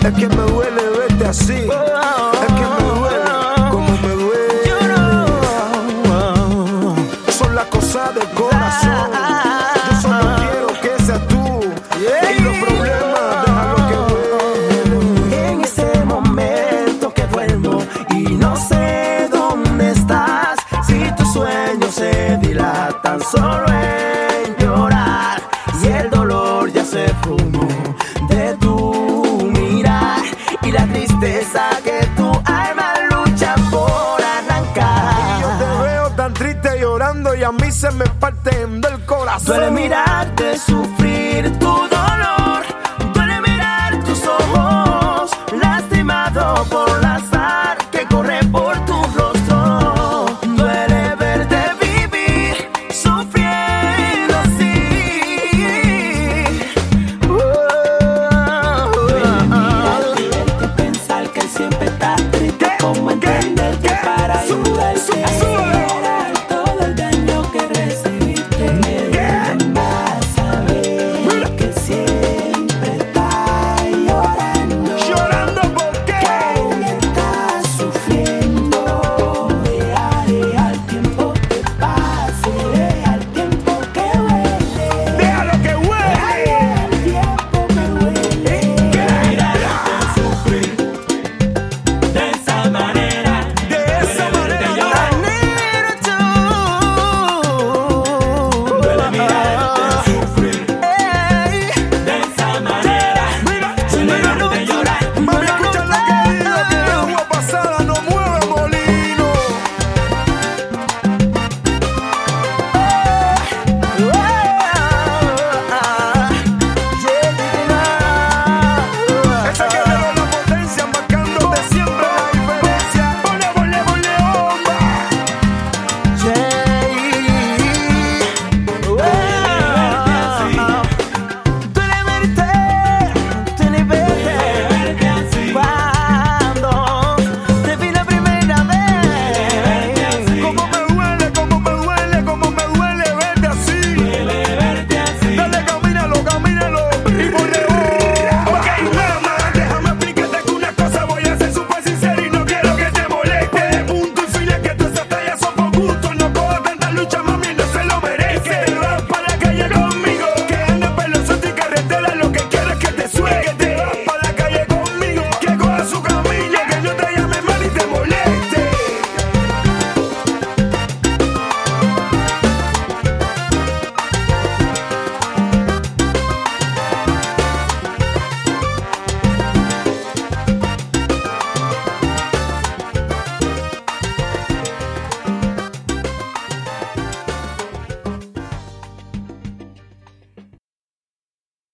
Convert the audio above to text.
Es que me duele verte así. Es que me duele como me duele. Son las cosas del corazón. Yo solo quiero que seas tú. Y los problemas, déjalo que vuelvan. En este momento que duermo y no sé dónde estás, si tus sueños se dilatan solo en llorar y el dolor ya se fumó de tu parten del corazón. Duele mirarte sufrir tu dolor